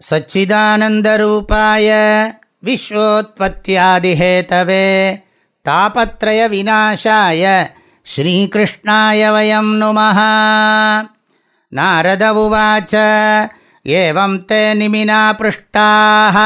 सच्चिदानन्दरूपाय विश्वोत्पत्त्यादिहेतवे तापत्रयविनाशाय श्रीकृष्णाय वयं नुमः नारद उवाच एवं ते निमिना पृष्टाः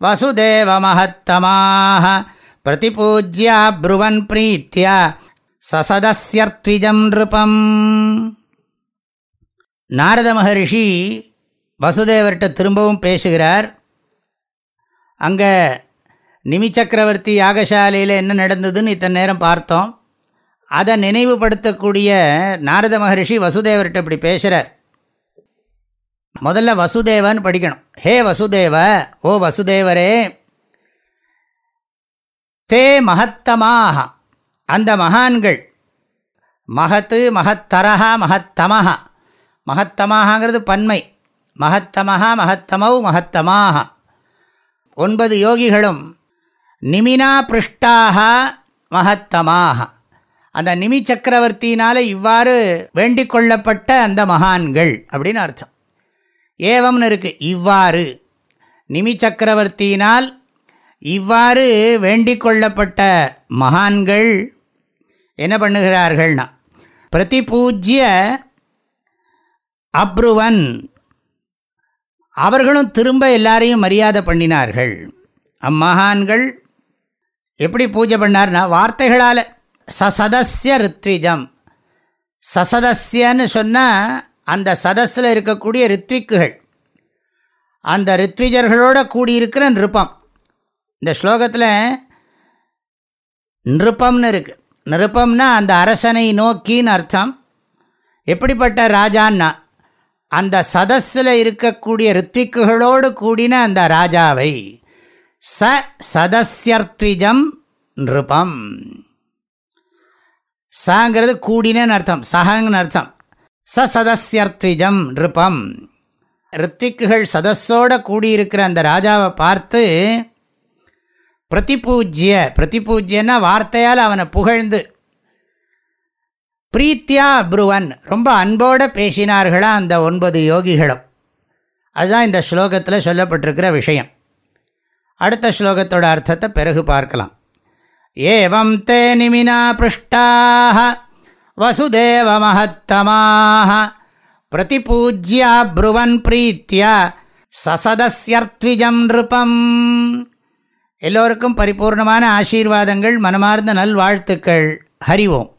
वसुदेवमहत्तमाः प्रतिपूज्या ब्रुवन् प्रीत्या ससदस्यर्त्विजं नृपम् नारदमहर्षि வசுதேவர்கிட்ட திரும்பவும் பேசுகிறார். அங்கே நிமிச்சக்கரவர்த்தி யாகசாலையில் என்ன நடந்ததுன்னு இத்தனை நேரம் பார்த்தோம். அதை நினைவுபடுத்தக்கூடிய நாரத மகரிஷி வசுதேவர்கிட்ட இப்படி பேசுகிறார் முதல்ல வசுதேவன் படிக்கணும். ஹே வசுதேவ ஓ வசுதேவரே தே மகத்தமாக அந்த மகான்கள் மகத்து மகத்தரஹா மகத்தமஹா. மகத்தமாகங்கிறது பன்மை. மகத்தமஹா மகத்தமௌ மகத்தமாக ஒன்பது யோகிகளும் நிமினா பிருஷ்டாக மகத்தமாக அந்த நிமி சக்கரவர்த்தியினால் இவ்வாறு வேண்டிக் கொள்ளப்பட்ட அந்த மகான்கள் அப்படின்னு அர்த்தம். ஏவம்னு இருக்குது இவ்வாறு. நிமி சக்கரவர்த்தியினால் இவ்வாறு வேண்டிக் கொள்ளப்பட்ட மகான்கள் என்ன பண்ணுகிறார்கள்னா பிரதிபூஜ்ய அப்ருவன் அவர்களும் திரும்ப எல்லாரையும் மரியாதை பண்ணினார்கள். அம்மகான்கள் எப்படி பூஜை பண்ணார்னா வார்த்தைகளால் சசதஸ்ய ரித்விஜம். சசதஸ்யன்னு சொன்னால் அந்த சதஸில் இருக்கக்கூடிய ரித்விக்குகள். அந்த ரித்விஜர்களோட கூடியிருக்கிற நிருப்பம் இந்த ஸ்லோகத்தில் நிருப்பம்னு இருக்குது நிருப்பம்னா அந்த அரசனை நோக்கின்னு அர்த்தம். எப்படிப்பட்ட ராஜான்னா அந்த சதஸில் இருக்கக்கூடிய ரித்விக்குகளோடு கூடின அந்த ராஜாவை ச சதஸ்யர்த்விஜம் நிருபம். சாங்கிறது கூடினன்னு அர்த்தம் சகங்கன்னு அர்த்தம். ச சதஸ்யர்த்விஜம் நிருபம். ரித்விக்குகள் சதஸோடு கூடியிருக்கிற அந்த ராஜாவை பார்த்து பிரதிபூஜ்ய பிரதிபூஜ்யன்னா வார்த்தையால் அவனை புகழ்ந்து பிரீத்தியா அப்ருவன் ரொம்ப அன்போடு பேசினார்களா அந்த ஒன்பது யோகிகளும். அதுதான் இந்த ஸ்லோகத்தில் சொல்லப்பட்டிருக்கிற விஷயம். அடுத்த ஸ்லோகத்தோட அர்த்தத்தை பிறகு பார்க்கலாம். ஏவம் தே நிமினா பிருஷ்டாக வசுதேவ மகத்தமாக பிரதிபூஜ்யா ப்ருவன் பிரீத்தியா சசதஸ்யர்த்விஜம் நிருபம். எல்லோருக்கும் பரிபூர்ணமான ஆசீர்வாதங்கள் மனமார்ந்த நல்வாழ்த்துக்கள். ஹரிவோம்